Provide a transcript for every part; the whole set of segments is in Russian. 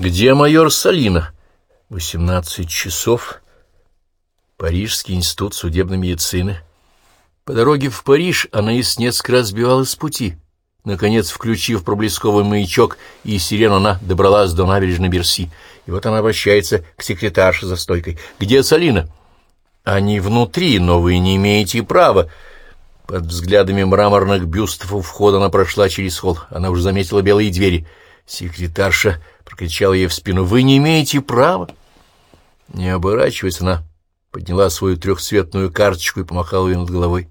Где майор Салина? Восемнадцать часов. Парижский институт судебной медицины. По дороге в Париж она и несколько раз сбивалась с пути. Наконец, включив проблесковый маячок и сирену, она добралась до набережной Берси. И вот она обращается к секретарше за стойкой. «Где Салина?» «Они внутри, но вы не имеете права». Под взглядами мраморных бюстов у входа она прошла через холл. Она уже заметила белые двери. Секретарша прокричала ей в спину. «Вы не имеете права!» Не оборачиваясь, она подняла свою трехцветную карточку и помахала ее над головой.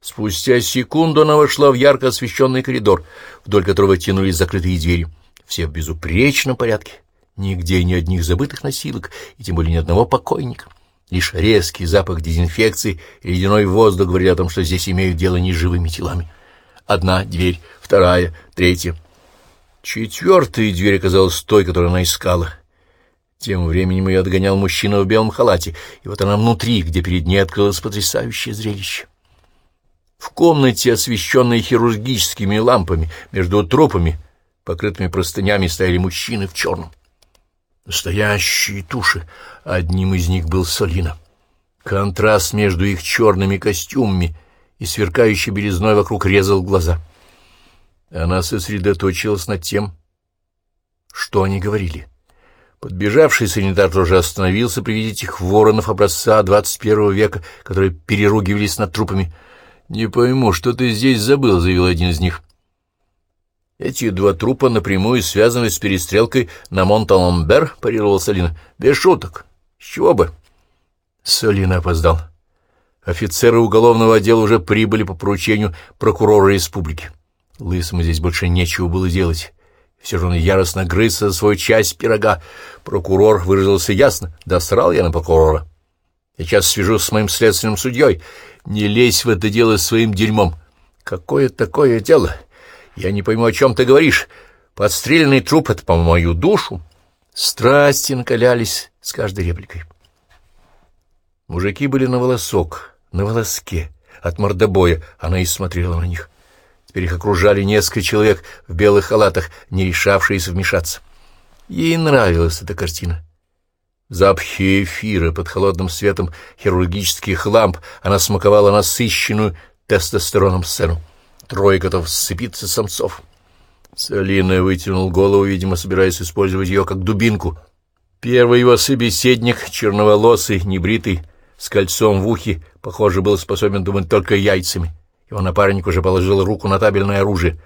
Спустя секунду она вошла в ярко освещенный коридор, вдоль которого тянулись закрытые двери. Все в безупречном порядке. Нигде ни одних забытых носилок, и тем более ни одного покойника. Лишь резкий запах дезинфекции и ледяной воздух говорили о том, что здесь имеют дело не живыми телами. Одна дверь, вторая, третья. Четвертая дверь оказалась той, которую она искала. Тем временем ее отгонял мужчина в белом халате, и вот она внутри, где перед ней открылось потрясающее зрелище. В комнате, освещенной хирургическими лампами, между трупами, покрытыми простынями, стояли мужчины в черном. Настоящие туши. Одним из них был Солина. Контраст между их черными костюмами и сверкающей белизной вокруг резал глаза. Она сосредоточилась над тем, что они говорили. Подбежавший санитар тоже остановился при виде этих воронов образца первого века, которые переругивались над трупами — «Не пойму, что ты здесь забыл», — заявил один из них. «Эти два трупа напрямую связаны с перестрелкой на Монталамбер», — парировал Салина. «Без шуток. С чего бы?» Салина опоздал. Офицеры уголовного отдела уже прибыли по поручению прокурора республики. Лысому здесь больше нечего было делать. Все же он яростно грызся за свою часть пирога. Прокурор выразился ясно. Да срал я на прокурора. Я сейчас свяжусь с моим следственным судьей. Не лезь в это дело своим дерьмом. Какое такое дело? Я не пойму, о чем ты говоришь. Подстреленный труп — это по мою душу. Страсти накалялись с каждой репликой. Мужики были на волосок, на волоске. От мордобоя она и смотрела на них. Теперь их окружали несколько человек в белых халатах, не решавшиеся вмешаться. Ей нравилась эта картина. Запахи эфира под холодным светом хирургических ламп она смаковала насыщенную тестостероном сцену. Трое готов сцепиться самцов. Салина вытянул голову, видимо, собираясь использовать ее как дубинку. Первый его собеседник, черноволосый, небритый, с кольцом в ухе, похоже, был способен думать только яйцами. Его напарник уже положил руку на табельное оружие.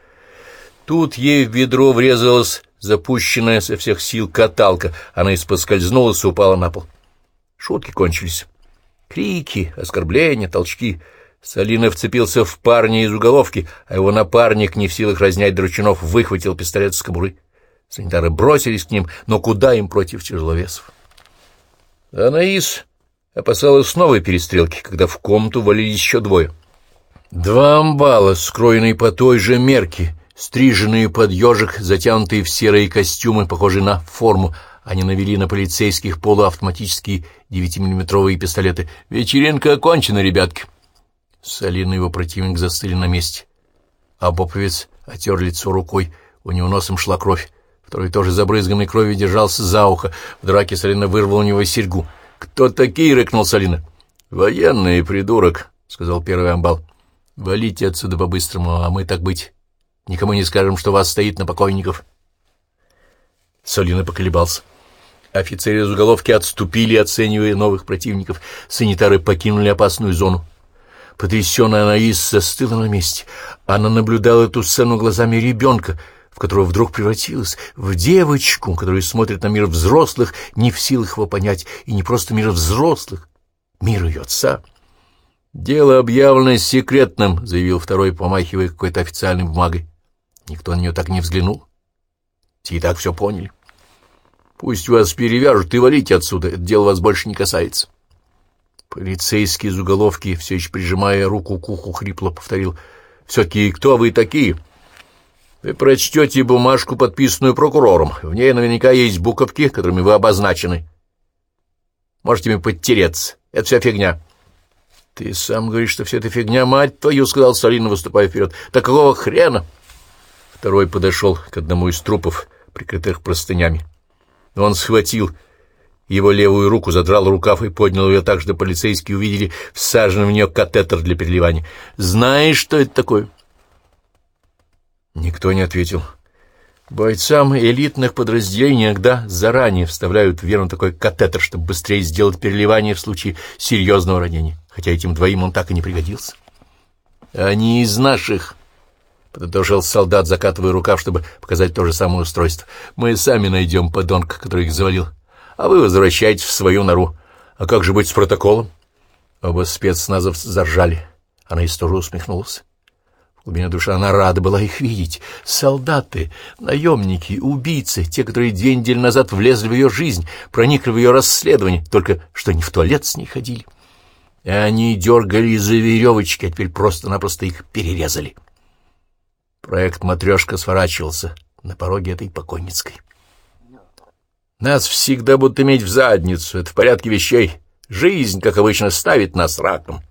Тут ей в ведро врезалась запущенная со всех сил каталка. Она испоскользнулась и упала на пол. Шутки кончились. Крики, оскорбления, толчки. Салина вцепился в парня из уголовки, а его напарник, не в силах разнять дручинов, выхватил пистолет с кобуры. Санитары бросились к ним, но куда им против тяжеловесов? Анаис опасалась новой перестрелки, когда в комнату валились еще двое. Два амбала, скроенные по той же мерке, Стриженные под ежик, затянутые в серые костюмы, похожие на форму, они навели на полицейских полуавтоматические девятимиллиметровые пистолеты. «Вечеринка окончена, ребятки!» Салин и его противник застыли на месте. А Боповец отер лицо рукой, у него носом шла кровь. Второй тоже забрызганной кровью держался за ухо. В драке Салина вырвал у него серьгу. «Кто такие?» — рыкнул Салина. «Военный придурок», — сказал первый амбал. «Валите отсюда по-быстрому, а мы так быть. Никому не скажем, что вас стоит на покойников. Солина поколебался. Офицеры из уголовки отступили, оценивая новых противников. Санитары покинули опасную зону. Потрясенная Анаис застыла на месте. Она наблюдала эту сцену глазами ребенка, в которого вдруг превратилась, в девочку, которая смотрит на мир взрослых, не в силах его понять, и не просто мир взрослых, мир ее отца. «Дело объявлено секретным», — заявил второй, помахивая какой-то официальной бумагой. Никто на нее так не взглянул. Те и так все поняли. Пусть вас перевяжут и валите отсюда, это дело вас больше не касается. Полицейский из уголовки, все еще прижимая руку к уху, хрипло повторил. «Все-таки кто вы такие?» «Вы прочтете бумажку, подписанную прокурором. В ней наверняка есть буковки, которыми вы обозначены. Можете мне подтереться. Это вся фигня». «Ты сам говоришь, что все это фигня, мать твою!» — сказал Салина, выступая вперед. «Так какого хрена?» Второй подошел к одному из трупов, прикрытых простынями. Он схватил его левую руку, задрал рукав и поднял ее так, что полицейские увидели всаженный в нее катетер для переливания. «Знаешь, что это такое?» Никто не ответил. Бойцам элитных подразделений иногда заранее вставляют в вену такой катетер, чтобы быстрее сделать переливание в случае серьезного ранения, хотя этим двоим он так и не пригодился. «Они из наших», — подытожил солдат, закатывая рукав, чтобы показать то же самое устройство. «Мы сами найдем подонка, который их завалил, а вы возвращаетесь в свою нору. А как же быть с протоколом?» Оба спецназов заржали. Она историю усмехнулась. В глубине души она рада была их видеть. Солдаты, наемники, убийцы, те, которые две недели назад влезли в ее жизнь, проникли в ее расследование, только что не в туалет с ней ходили. И они дергали за веревочки, а теперь просто-напросто их перерезали. Проект «Матрешка» сворачивался на пороге этой покойницкой. Нас всегда будут иметь в задницу, это в порядке вещей. Жизнь, как обычно, ставит нас раком.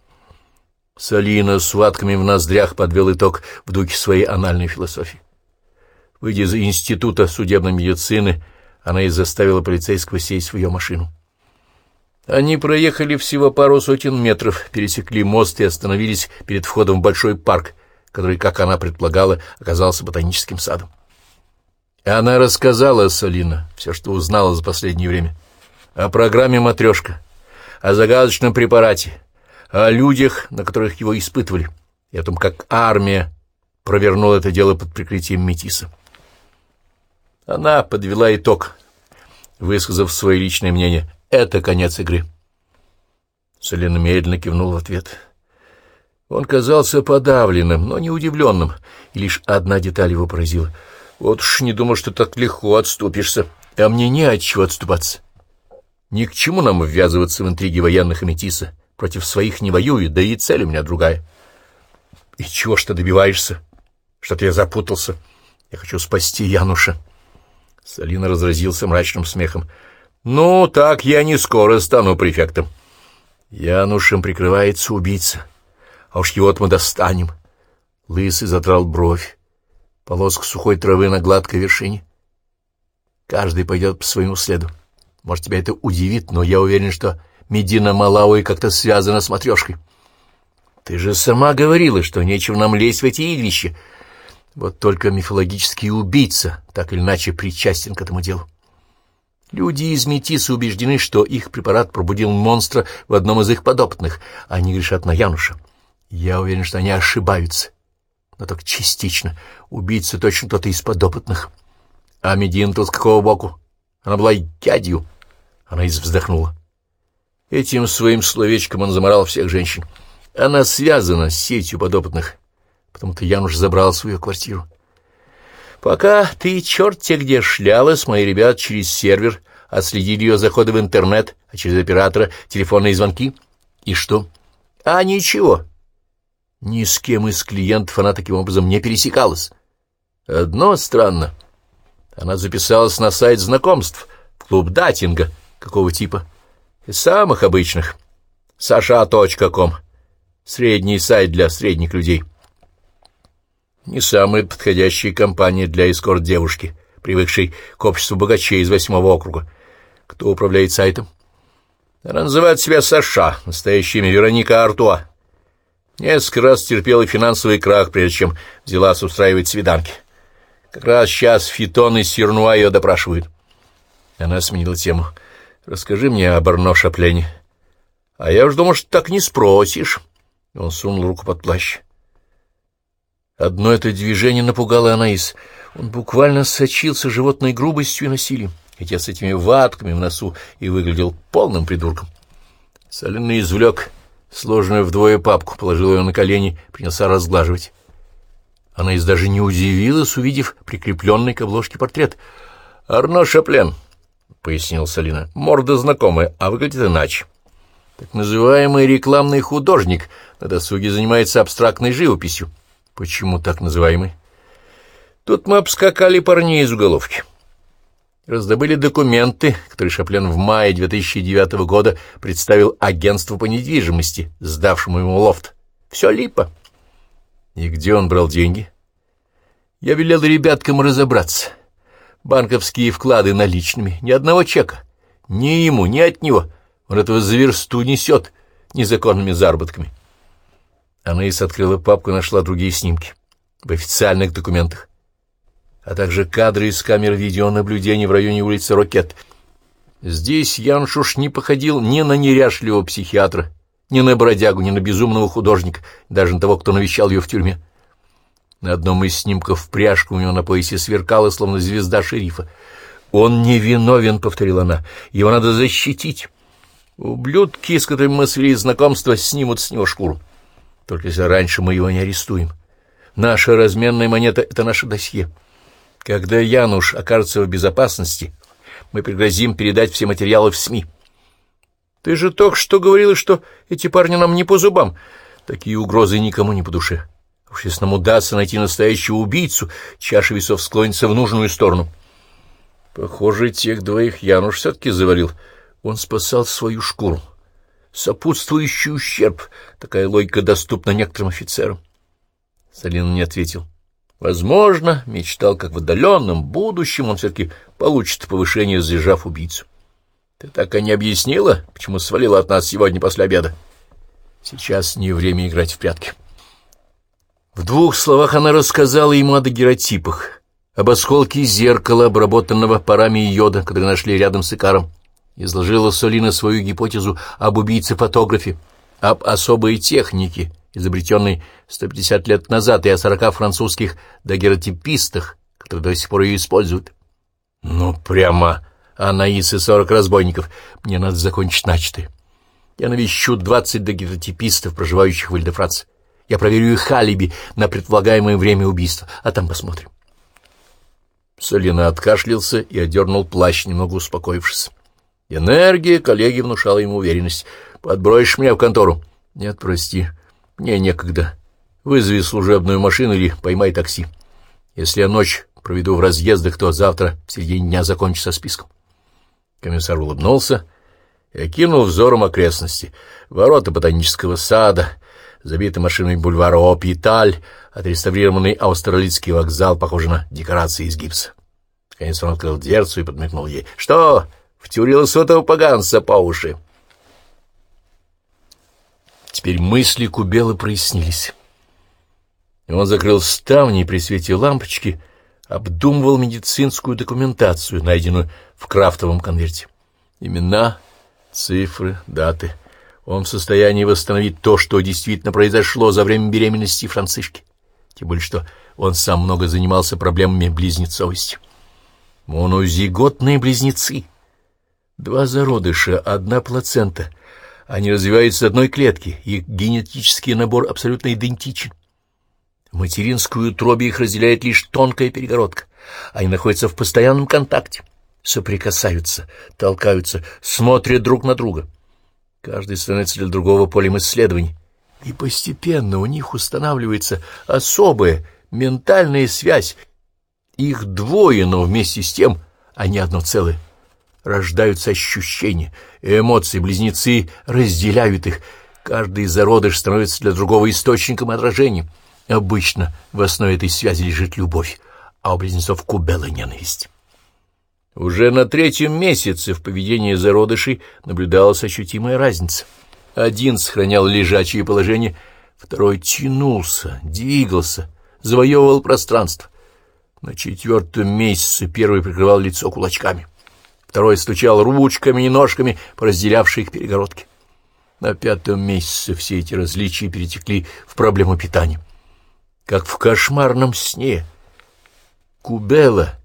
Салина с ватками в ноздрях подвел итог в духе своей анальной философии. Выйдя из института судебной медицины, она и заставила полицейского сесть в ее машину. Они проехали всего пару сотен метров, пересекли мост и остановились перед входом в большой парк, который, как она предполагала, оказался ботаническим садом. И она рассказала Салина все, что узнала за последнее время. О программе «Матрешка», о загадочном препарате, о людях, на которых его испытывали, и о том, как армия провернула это дело под прикрытием Метиса. Она подвела итог, высказав свое личное мнение. Это конец игры. Селена медленно кивнул в ответ. Он казался подавленным, но не удивленным, и лишь одна деталь его поразила. Вот уж не думал, что так легко отступишься, а мне не от чего отступаться. Ни к чему нам ввязываться в интриги военных и метиса. Против своих не воюю, да и цель у меня другая. И чего ж ты добиваешься? Что-то я запутался. Я хочу спасти Януша. Салина разразился мрачным смехом. «Ну, так я не скоро стану префектом». Янушем прикрывается убийца. А уж его-то мы достанем. Лысый задрал бровь. Полоска сухой травы на гладкой вершине. Каждый пойдет по своему следу. Может, тебя это удивит, но я уверен, что Медина Малауи как-то связана с матрешкой. Ты же сама говорила, что нечего нам лезть в эти игрища. Вот только мифологический убийца так или иначе причастен к этому делу. Люди из Метиса убеждены, что их препарат пробудил монстра в одном из их подопытных. Они грешат на Януша. Я уверен, что они ошибаются. Но только частично. Убийца точно кто-то из подопытных. А Медина тут с какого боку? Она была ядью. Она из вздохнула. Этим своим словечком он заморал всех женщин. Она связана с сетью подопытных. Потому-то Януш забрал свою квартиру. Пока ты черт те где шлялась, мои ребят через сервер отследили ее заходы в интернет, а через оператора телефонные звонки. И что? А ничего. Ни с кем из клиентов она таким образом не пересекалась. Одно странно. Она записалась на сайт знакомств, в клуб датинга. Какого типа? Из самых обычных. Саша.ком. Средний сайт для средних людей. Не самая подходящая компания для эскорт-девушки, привыкшей к обществу богачей из восьмого округа. Кто управляет сайтом? Она называет себя Саша, настоящее имя Вероника Артуа. Несколько раз терпела финансовый крах, прежде чем взялась устраивать свиданки. Как раз сейчас Фитон и Сернуа ее допрашивают. Она сменила тему. «Расскажи мне об Арно Шаплене». «А я уж думал, что так не спросишь». Он сунул руку под плащ. Одно это движение напугало Анаис. Он буквально сочился животной грубостью и насилием, хотя с этими ватками в носу и выглядел полным придурком. Соленый извлек сложенную вдвое папку, положил ее на колени, принялся разглаживать. Анаис даже не удивилась, увидев прикрепленный к обложке портрет. «Арно Шаплен», — пояснил Салина, — «морда знакомая, а выглядит иначе. Так называемый рекламный художник на досуге занимается абстрактной живописью». Почему так называемый? Тут мы обскакали парней из уголовки. Раздобыли документы, которые Шаплен в мае 2009 года представил агентству по недвижимости, сдавшему ему лофт. Все липо. И где он брал деньги? Я велел ребяткам разобраться. банковские вклады наличными, ни одного чека. Ни ему, ни от него. Он этого за несет незаконными заработками. Анаис открыла папку и нашла другие снимки в официальных документах, а также кадры из камер видеонаблюдения в районе улицы Рокет. Здесь Яншуш не походил ни на неряшливого психиатра, ни на бродягу, ни на безумного художника, даже на того, кто навещал ее в тюрьме. На одном из снимков пряжка у него на поясе сверкала, словно звезда шерифа. «Он невиновен», — повторила она, — «его надо защитить. Ублюдки, с которыми мы свели знакомство, снимут с него шкуру. Только если раньше мы его не арестуем. Наша разменная монета — это наше досье. Когда Януш окажется в безопасности, мы пригрозим передать все материалы в СМИ. Ты же только что говорила, что эти парни нам не по зубам. Такие угрозы никому не по душе. Уж если нам удастся найти настоящего убийцу, чаша весов склонится в нужную сторону. Похоже, тех двоих Януш все-таки завалил. Он спасал свою шкуру. Сопутствующий ущерб. Такая логика доступна некоторым офицерам. Салин не ответил. Возможно, мечтал, как в отдаленном будущем он все-таки получит повышение, сдержав убийцу. Ты так и не объяснила, почему свалила от нас сегодня после обеда? Сейчас не время играть в прятки. В двух словах она рассказала ему о дагеротипах, об осколке зеркала, обработанного парами йода, который нашли рядом с Икаром. Изложила Солина свою гипотезу об убийце-фотографе, об особой технике, изобретенной 150 лет назад, и о 40 французских дагеротипистах, которые до сих пор ее используют. Ну, прямо Анаис и 40 разбойников. Мне надо закончить начатое. Я навещу 20 дагеротипистов, проживающих в Ильдефранце. Я проверю их алиби на предполагаемое время убийства, а там посмотрим. Солина откашлялся и одернул плащ, немного успокоившись. Энергия коллеги внушала ему уверенность. «Подбросишь меня в контору?» «Нет, прости, мне некогда. Вызови служебную машину или поймай такси. Если я ночь проведу в разъездах, то завтра в середине дня закончу со списком». Комиссар улыбнулся и окинул взором окрестности. Ворота ботанического сада, забитый машиной бульвара Опиталь, отреставрированный австралийский вокзал, похожий на декорации из гипса. Наконец он открыл дверцу и подмигнул ей. «Что?» Втюрился этого поганца по уши. Теперь мысли Кубелы прояснились. И он закрыл ставни при свете лампочки, обдумывал медицинскую документацию, найденную в крафтовом конверте. Имена, цифры, даты. Он в состоянии восстановить то, что действительно произошло за время беременности Францишки. Тем более, что он сам много занимался проблемами близнецовости. Монозиготные близнецы — Два зародыша, одна плацента. Они развиваются из одной клетки, их генетический набор абсолютно идентичен. Материнскую утробе их разделяет лишь тонкая перегородка. Они находятся в постоянном контакте, соприкасаются, толкаются, смотрят друг на друга. Каждый становится для другого полем исследований. И постепенно у них устанавливается особая ментальная связь. Их двое, но вместе с тем они одно целое рождаются ощущения, эмоции, близнецы разделяют их. Каждый зародыш становится для другого источником отражения. Обычно в основе этой связи лежит любовь, а у близнецов кубела ненависть. Уже на третьем месяце в поведении зародышей наблюдалась ощутимая разница. Один сохранял лежачее положение, второй тянулся, двигался, завоевывал пространство. На четвертом месяце первый прикрывал лицо кулачками второй стучал ручками и ножками по разделявшей их перегородке. На пятом месяце все эти различия перетекли в проблему питания. Как в кошмарном сне. Кубела.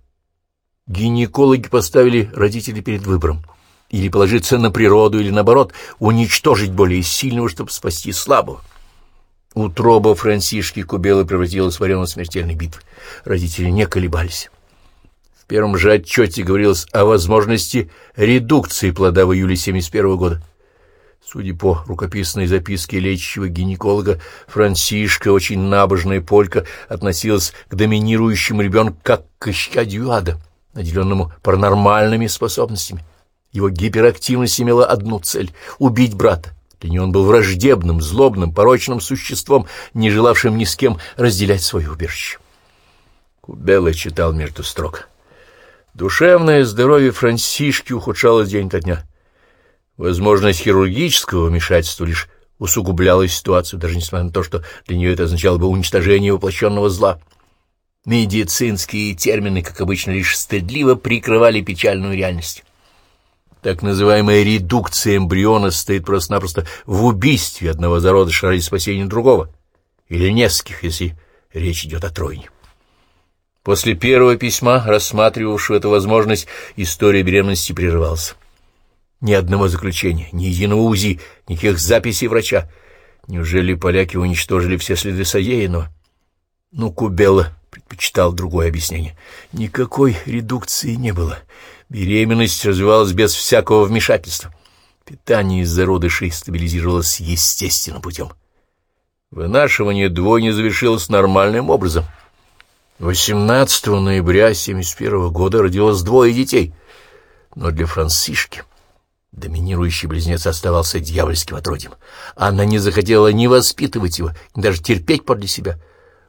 Гинекологи поставили родителей перед выбором. Или положиться на природу, или, наоборот, уничтожить более сильного, чтобы спасти слабого. Утроба Франсишки Кубелы превратилась в арену смертельной битвы. Родители не колебались первом же отчете говорилось о возможности редукции плода в июле 71 года. Судя по рукописной записке лечащего гинеколога, Франсишка, очень набожная полька, относилась к доминирующему ребенку как к исчадию ада, наделенному паранормальными способностями. Его гиперактивность имела одну цель — убить брата. Для нее он был враждебным, злобным, порочным существом, не желавшим ни с кем разделять свое убежище. Кубела читал между строк. Душевное здоровье Франсишки ухудшалось день ото дня. Возможность хирургического вмешательства лишь усугубляла ситуацию, даже несмотря на то, что для нее это означало бы уничтожение воплощенного зла. Медицинские термины, как обычно, лишь стыдливо прикрывали печальную реальность. Так называемая редукция эмбриона стоит просто-напросто в убийстве одного зародыша ради спасения другого, или нескольких, если речь идет о тройне. После первого письма, рассматривавшего эту возможность, история беременности прерывалась. Ни одного заключения, ни единого УЗИ, никаких записей врача. Неужели поляки уничтожили все следы содеянного? Ну, Кубела предпочитал другое объяснение. Никакой редукции не было. Беременность развивалась без всякого вмешательства. Питание из зародышей стабилизировалось естественным путем. Вынашивание двойни завершилось нормальным образом. 18 ноября 1971 года родилось двое детей. Но для Франсишки доминирующий близнец оставался дьявольским отродьем. Анна не захотела ни воспитывать его, ни даже терпеть подле себя.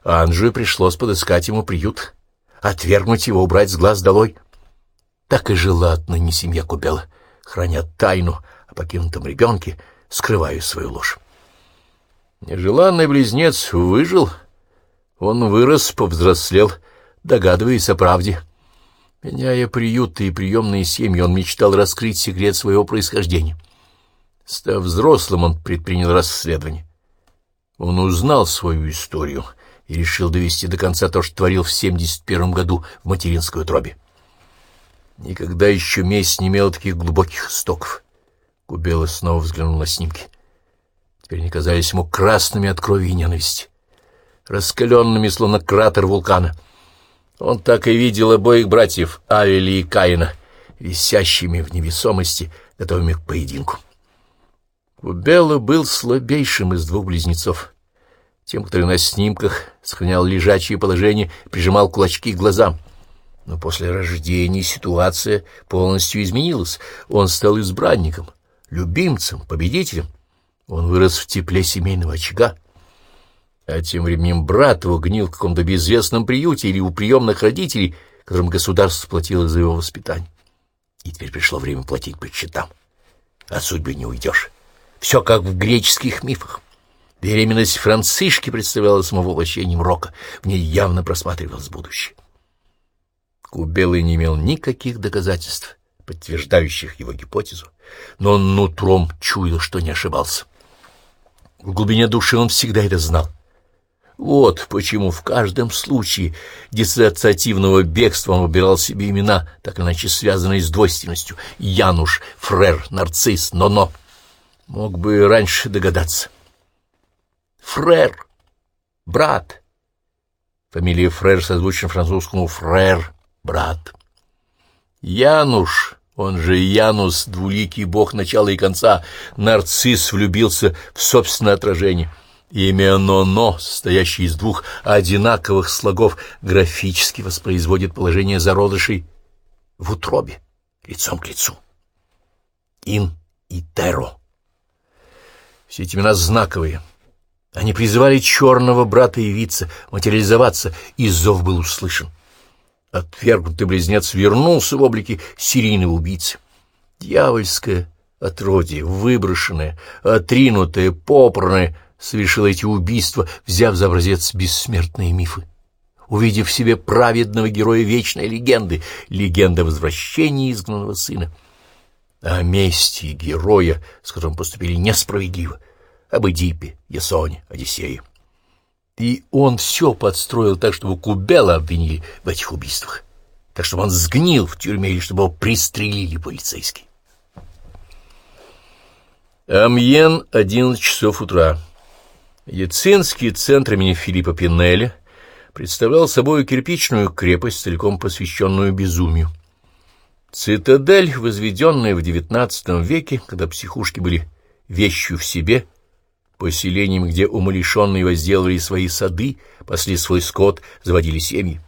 Анжу пришлось подыскать ему приют, отвергнуть его, убрать с глаз долой. Так и жила отныне семья Кубела, храня тайну о покинутом ребенке, скрывая свою ложь. Нежеланный близнец выжил. Он вырос, повзрослел, догадываясь о правде. Меняя приюты и приемные семьи, он мечтал раскрыть секрет своего происхождения. Став взрослым, он предпринял расследование. Он узнал свою историю и решил довести до конца то, что творил в 71 году в материнской утробе. Никогда еще месть не имел таких глубоких истоков. Кубела снова взглянул на снимки. Теперь они казались ему красными от крови и ненависти, раскаленными, словно кратер вулкана. Он так и видел обоих братьев, Авеля и Каина, висящими в невесомости, готовыми к поединку. Кубела был слабейшим из двух близнецов, тем, который на снимках сохранял лежачее положение, прижимал кулачки к глазам. Но после рождения ситуация полностью изменилась. Он стал избранником, любимцем, победителем. Он вырос в тепле семейного очага. А тем временем брат его гнил в каком-то безвестном приюте или у приемных родителей, которым государство платило за его воспитание. И теперь пришло время платить по счетам. От судьбы не уйдешь. Все как в греческих мифах. Беременность Францишки представляла самовоплощением рока. В ней явно просматривалось будущее. Кубелый не имел никаких доказательств, подтверждающих его гипотезу, но он нутром чуял, что не ошибался. В глубине души он всегда это знал. Вот почему в каждом случае диссоциативного бегства он выбирал себе имена, так иначе связанные с двойственностью. Януш, Фрер, Нарцисс, Но-Но. Мог бы раньше догадаться. Фрер. Брат. Фамилия Фрер созвучна французскому Фрер. Брат. Януш он же Янус, двуликий бог начала и конца, нарцисс влюбился в собственное отражение. Имя «но-но», состоящее из двух одинаковых слогов, графически воспроизводит положение зародышей в утробе, лицом к лицу. Ин и Теро. Все эти имена знаковые. Они призывали черного брата явиться, материализоваться, и зов был услышан. Отвергнутый близнец вернулся в облике серийного убийцы. Дьявольское отродье, выброшенное, отринутое, попранное, совершило эти убийства, взяв за образец бессмертные мифы. Увидев в себе праведного героя вечной легенды, легенда возвращения изгнанного сына. О мести героя, с которым поступили несправедливо, об Эдипе, Ясоне, Одиссее. И он все подстроил так, чтобы Кубела обвинили в этих убийствах, так чтобы он сгнил в тюрьме или чтобы его пристрелили полицейские. Амьен, 11 часов утра. Яцинский центр имени Филиппа Пинелли представлял собой кирпичную крепость, целиком посвященную безумию. Цитадель, возведенная в XIX веке, когда психушки были вещью в себе – поселениям, где умалишенные возделывали свои сады, пасли свой скот, заводили семьи.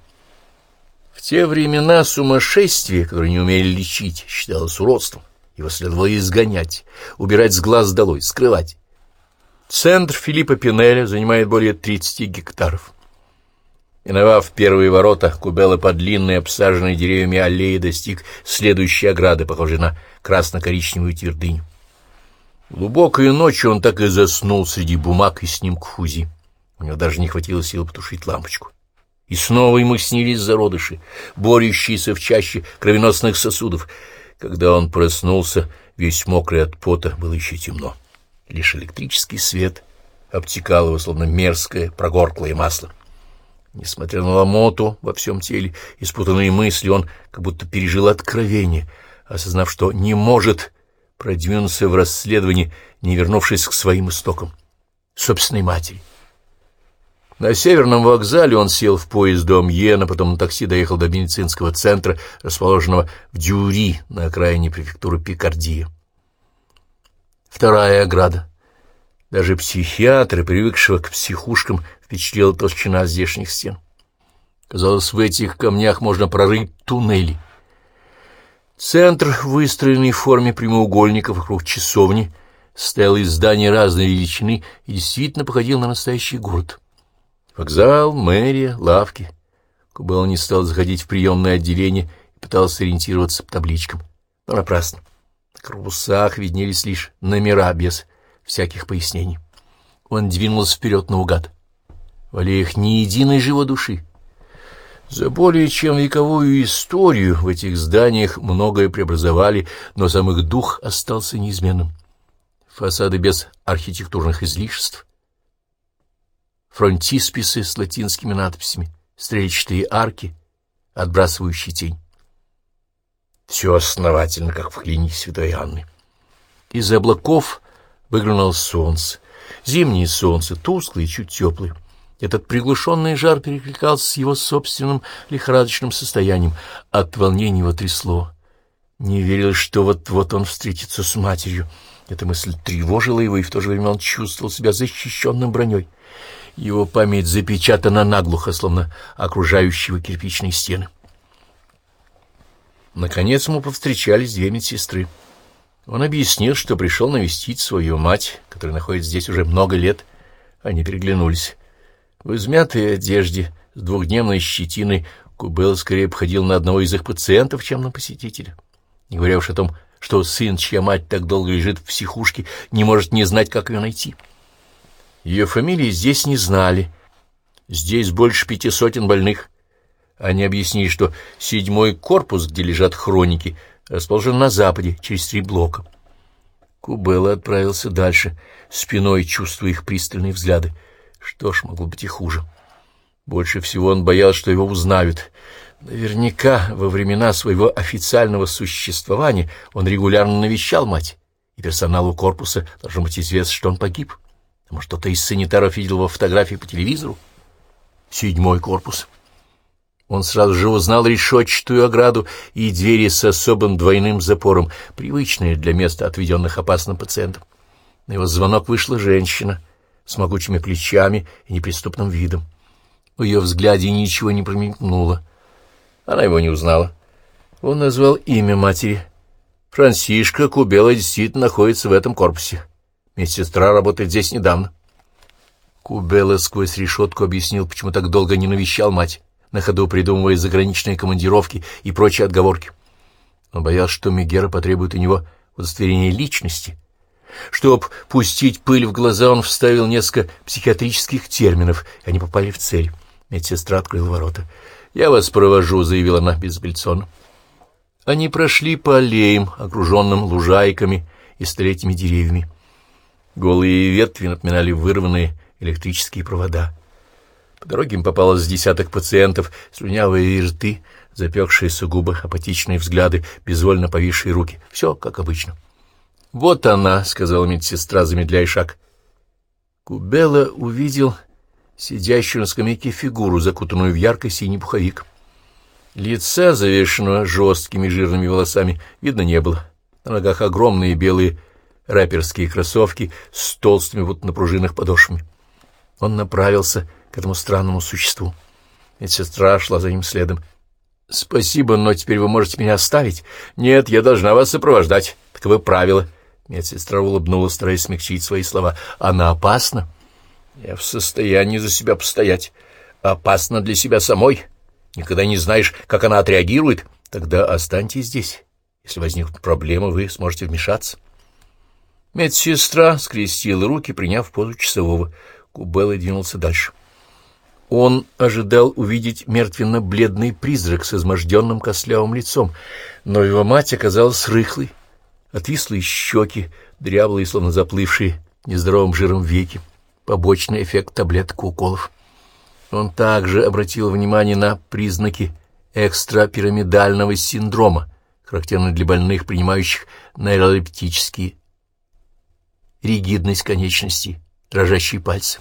В те времена сумасшествие, которое не умели лечить, считалось уродством. Его следовало изгонять, убирать с глаз долой, скрывать. Центр Филиппа Пинеля занимает более 30 гектаров. Миновав первые ворота, Кубела по длинной, обсаженной деревьями аллеи достиг следующей ограды, похожей на красно-коричневую твердыню. Глубокой ночью он так и заснул среди бумаг и снимков фузи. У него даже не хватило сил потушить лампочку. И снова ему снились зародыши, борющиеся в чаще кровеносных сосудов. Когда он проснулся, весь мокрый от пота, было еще темно. Лишь электрический свет обтекал его, словно мерзкое прогорклое масло. Несмотря на ломоту во всем теле и спутанные мысли, он как будто пережил откровение, осознав, что не может продвинуться в расследовании, не вернувшись к своим истокам, собственной матери. На северном вокзале он сел в поезд до Амьена, потом на такси доехал до медицинского центра, расположенного в Дюри на окраине префектуры Пикардия. Вторая ограда. Даже психиатры, привыкшего к психушкам, впечатлила толщина здешних стен. Казалось, в этих камнях можно прорыть туннели. Центр, выстроенный в форме прямоугольников вокруг часовни, стоял из зданий разной величины и действительно походил на настоящий город. Вокзал, мэрия, лавки. Кубел не стал заходить в приемное отделение и пытался ориентироваться по табличкам. Но напрасно. Корпусах виднелись лишь номера без всяких пояснений. Он двинулся вперед наугад в аллеях ни единой живой души. За более чем вековую историю в этих зданиях многое преобразовали, но сам их дух остался неизменным. Фасады без архитектурных излишеств, фронтисписы с латинскими надписями, стрельчатые арки, отбрасывающие тень. Все основательно, как в клинике Святой Анны. Из облаков выглянуло солнце, зимнее солнце, тусклое и чуть теплое. Этот приглушенный жар перекликался с его собственным лихорадочным состоянием. От волнения его трясло. Не верил, что вот-вот он встретится с матерью. Эта мысль тревожила его, и в то же время он чувствовал себя защищенным броней. Его память запечатана наглухо, словно окружающего кирпичные стены. Наконец ему повстречались две медсестры. Он объяснил, что пришел навестить свою мать, которая находится здесь уже много лет. Они переглянулись. В измятой одежде с двухдневной щетиной Кубел скорее походил на одного из их пациентов, чем на посетителя. Не говоря уж о том, что сын, чья мать так долго лежит в психушке, не может не знать, как ее найти. Ее фамилии здесь не знали. Здесь больше пяти сотен больных. Они объяснили, что седьмой корпус, где лежат хроники, расположен на западе, через три блока. Кубелла отправился дальше, спиной чувствуя их пристальные взгляды. Что ж, могло быть и хуже. Больше всего он боялся, что его узнают. Наверняка во времена своего официального существования он регулярно навещал мать, и персоналу корпуса должно быть известно, что он погиб. А может, кто-то из санитаров видел его фотографии по телевизору? Седьмой корпус. Он сразу же узнал решетчатую ограду и двери с особым двойным запором, привычные для места, отведенных опасным пациентам. На его звонок вышла женщина — с могучими плечами и неприступным видом. В ее взгляде ничего не промелькнуло. Она его не узнала. Он назвал имя матери. Франсишка Кубела действительно находится в этом корпусе. Медсестра работает здесь недавно. Кубела сквозь решетку объяснил, почему так долго не навещал мать, на ходу придумывая заграничные командировки и прочие отговорки. Он боялся, что Мегера потребует у него удостоверения личности, Чтоб пустить пыль в глаза, он вставил несколько психиатрических терминов, и они попали в цель. Медсестра открыла ворота. «Я вас провожу», — заявила она безапелляционно. Они прошли по аллеям, окруженным лужайками и столетними деревьями. Голые ветви напоминали вырванные электрические провода. По дороге им попалось десяток пациентов, слюнявые рты, запекшиеся губы, апатичные взгляды, безвольно повисшие руки. Все как обычно. «Вот она», — сказала медсестра, замедляя шаг. Кубела увидел сидящую на скамейке фигуру, закутанную в ярко-синий пуховик. Лица, завешенного жесткими жирными волосами, видно не было. На ногах огромные белые рэперские кроссовки с толстыми вот на пружинах подошвами. Он направился к этому странному существу. Медсестра шла за ним следом. «Спасибо, но теперь вы можете меня оставить?» «Нет, я должна вас сопровождать. Таковы правила». Медсестра улыбнулась, стараясь смягчить свои слова. «Она опасна?» «Я в состоянии за себя постоять. опасно для себя самой. Никогда не знаешь, как она отреагирует. Тогда останьтесь здесь. Если возникнут проблемы, вы сможете вмешаться. Медсестра скрестила руки, приняв позу часового. Кубелла двинулся дальше. Он ожидал увидеть мертвенно-бледный призрак с изможденным костлявым лицом, но его мать оказалась рыхлой, отвислые щеки, дряблые, словно заплывшие нездоровым жиром веки, побочный эффект таблеток уколов. Он также обратил внимание на признаки экстрапирамидального синдрома, характерный для больных, принимающих нейролептические ригидность конечностей, дрожащие пальцы.